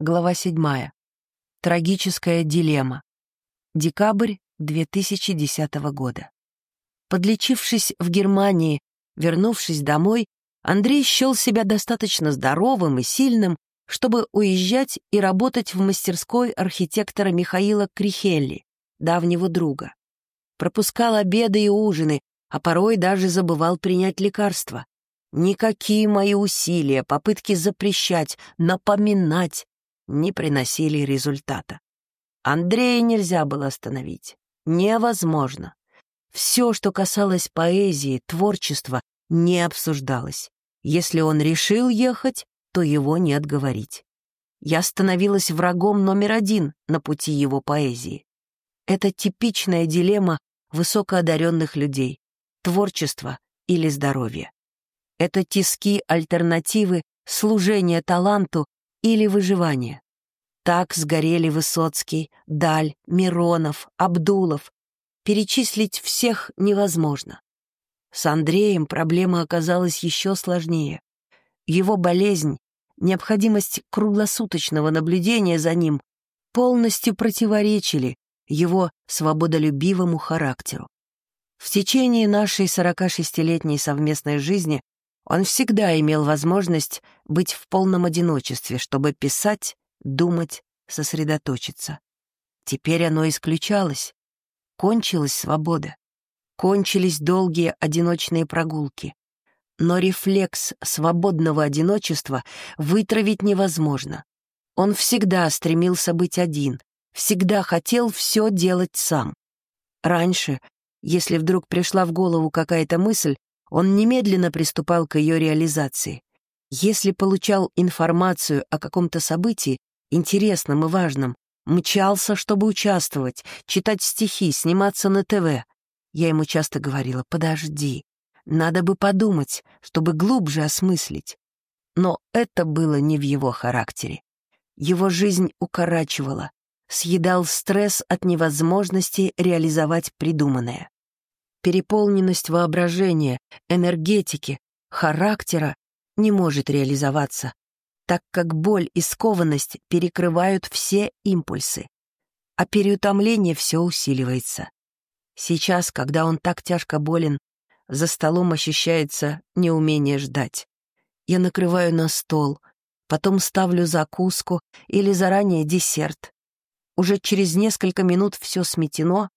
Глава 7. Трагическая дилемма. Декабрь 2010 года. Подлечившись в Германии, вернувшись домой, Андрей счел себя достаточно здоровым и сильным, чтобы уезжать и работать в мастерской архитектора Михаила Крихелли, давнего друга. Пропускал обеды и ужины, а порой даже забывал принять лекарства. Никакие мои усилия, попытки запрещать, напоминать не приносили результата. Андрея нельзя было остановить. Невозможно. Все, что касалось поэзии, творчества, не обсуждалось. Если он решил ехать, то его не отговорить. Я становилась врагом номер один на пути его поэзии. Это типичная дилемма высокоодаренных людей — творчество или здоровье. Это тиски альтернативы, служение таланту или выживание. Так сгорели Высоцкий, Даль, Миронов, Абдулов. Перечислить всех невозможно. С Андреем проблема оказалась еще сложнее. Его болезнь, необходимость круглосуточного наблюдения за ним полностью противоречили его свободолюбивому характеру. В течение нашей 46-летней совместной жизни он всегда имел возможность быть в полном одиночестве, чтобы писать, думать, сосредоточиться. Теперь оно исключалось. Кончилась свобода. Кончились долгие одиночные прогулки. Но рефлекс свободного одиночества вытравить невозможно. Он всегда стремился быть один, всегда хотел все делать сам. Раньше, если вдруг пришла в голову какая-то мысль, он немедленно приступал к ее реализации. Если получал информацию о каком-то событии, интересном и важном, мчался, чтобы участвовать, читать стихи, сниматься на ТВ. Я ему часто говорила, подожди, надо бы подумать, чтобы глубже осмыслить. Но это было не в его характере. Его жизнь укорачивала, съедал стресс от невозможности реализовать придуманное переполненность воображения, энергетики, характера не может реализоваться, так как боль и скованность перекрывают все импульсы, а переутомление все усиливается. Сейчас, когда он так тяжко болен, за столом ощущается неумение ждать. Я накрываю на стол, потом ставлю закуску или заранее десерт. Уже через несколько минут все сметено,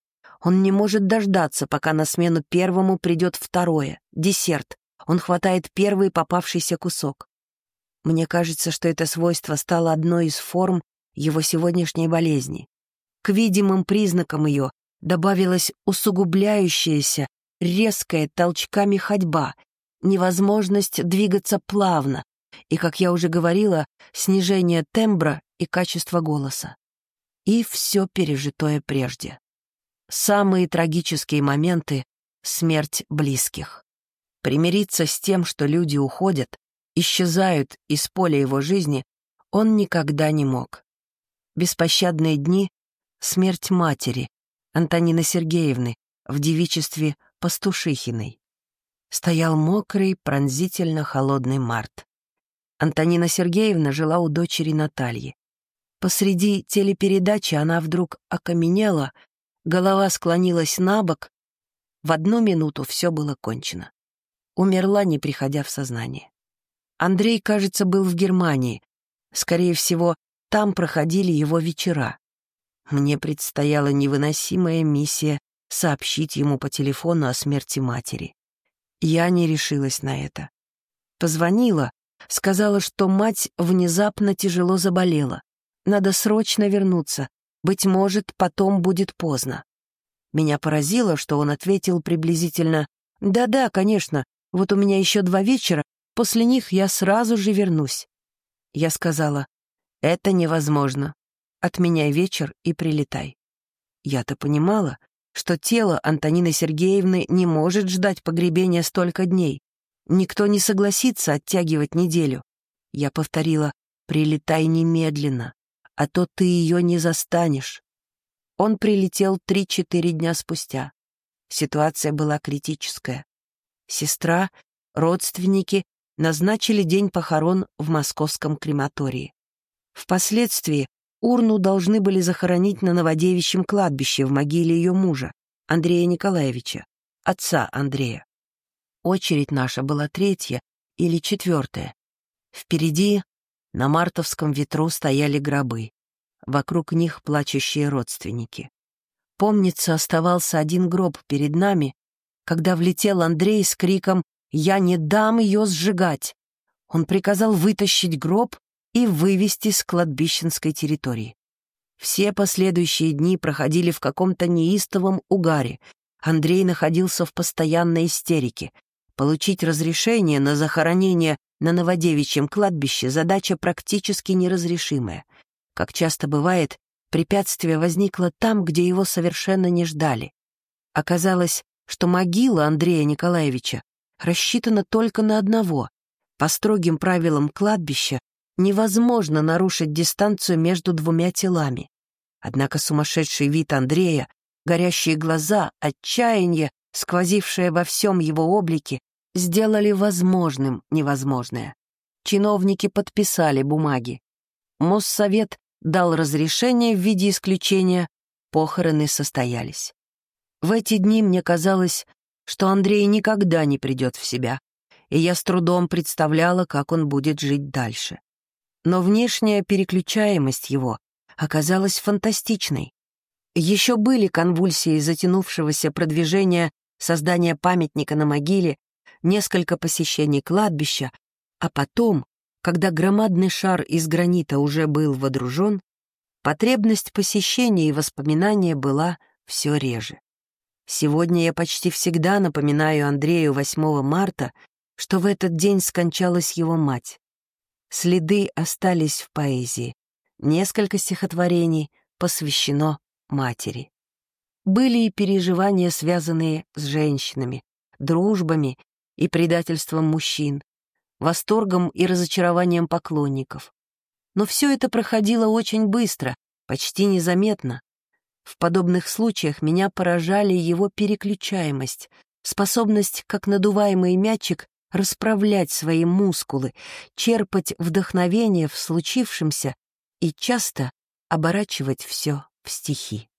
он не может дождаться, пока на смену первому придет второе, десерт. Он хватает первый попавшийся кусок. Мне кажется, что это свойство стало одной из форм его сегодняшней болезни. К видимым признакам ее добавилась усугубляющаяся, резкая толчками ходьба, невозможность двигаться плавно и, как я уже говорила, снижение тембра и качества голоса. И все пережитое прежде самые трагические моменты — смерть близких. Примириться с тем, что люди уходят, исчезают из поля его жизни, он никогда не мог. Беспощадные дни — смерть матери, Антонины Сергеевны, в девичестве Пастушихиной. Стоял мокрый, пронзительно холодный март. Антонина Сергеевна жила у дочери Натальи. Посреди телепередачи она вдруг окаменела Голова склонилась на бок. В одну минуту все было кончено. Умерла, не приходя в сознание. Андрей, кажется, был в Германии. Скорее всего, там проходили его вечера. Мне предстояла невыносимая миссия сообщить ему по телефону о смерти матери. Я не решилась на это. Позвонила, сказала, что мать внезапно тяжело заболела. Надо срочно вернуться, быть может, потом будет поздно. Меня поразило, что он ответил приблизительно «Да-да, конечно, вот у меня еще два вечера, после них я сразу же вернусь». Я сказала «Это невозможно. Отменяй вечер и прилетай». Я-то понимала, что тело Антонины Сергеевны не может ждать погребения столько дней. Никто не согласится оттягивать неделю. Я повторила «Прилетай немедленно а то ты ее не застанешь. Он прилетел три-четыре дня спустя. Ситуация была критическая. Сестра, родственники назначили день похорон в московском крематории. Впоследствии урну должны были захоронить на Новодевичьем кладбище в могиле ее мужа, Андрея Николаевича, отца Андрея. Очередь наша была третья или четвертая. Впереди на мартовском ветру стояли гробы. Вокруг них плачущие родственники. Помнится, оставался один гроб перед нами, когда влетел Андрей с криком «Я не дам ее сжигать!». Он приказал вытащить гроб и вывести с кладбищенской территории. Все последующие дни проходили в каком-то неистовом угаре. Андрей находился в постоянной истерике. Получить разрешение на захоронение на Новодевичьем кладбище задача практически неразрешимая. Как часто бывает, препятствие возникло там, где его совершенно не ждали. Оказалось, что могила Андрея Николаевича рассчитана только на одного. По строгим правилам кладбища невозможно нарушить дистанцию между двумя телами. Однако сумасшедший вид Андрея, горящие глаза, отчаяние, сквозившее во всем его облике, сделали возможным невозможное. Чиновники подписали бумаги. Моссовет дал разрешение в виде исключения, похороны состоялись. В эти дни мне казалось, что Андрей никогда не придет в себя, и я с трудом представляла, как он будет жить дальше. Но внешняя переключаемость его оказалась фантастичной. Еще были конвульсии затянувшегося продвижения создания памятника на могиле, несколько посещений кладбища, а потом, когда громадный шар из гранита уже был водружен, потребность посещения и воспоминания была все реже. Сегодня я почти всегда напоминаю Андрею 8 марта, что в этот день скончалась его мать. Следы остались в поэзии. Несколько стихотворений посвящено матери. Были и переживания, связанные с женщинами, дружбами и предательством мужчин, восторгом и разочарованием поклонников. Но все это проходило очень быстро, почти незаметно. В подобных случаях меня поражали его переключаемость, способность, как надуваемый мячик, расправлять свои мускулы, черпать вдохновение в случившемся и часто оборачивать все в стихи.